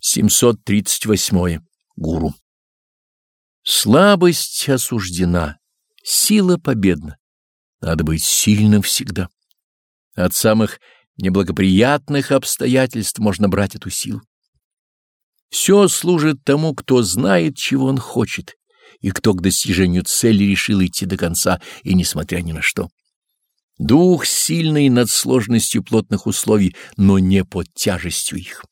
738. Гуру. Слабость осуждена, сила победна. Надо быть сильным всегда. От самых неблагоприятных обстоятельств можно брать эту силу. Все служит тому, кто знает, чего он хочет, и кто к достижению цели решил идти до конца, и несмотря ни на что. Дух сильный над сложностью плотных условий, но не под тяжестью их.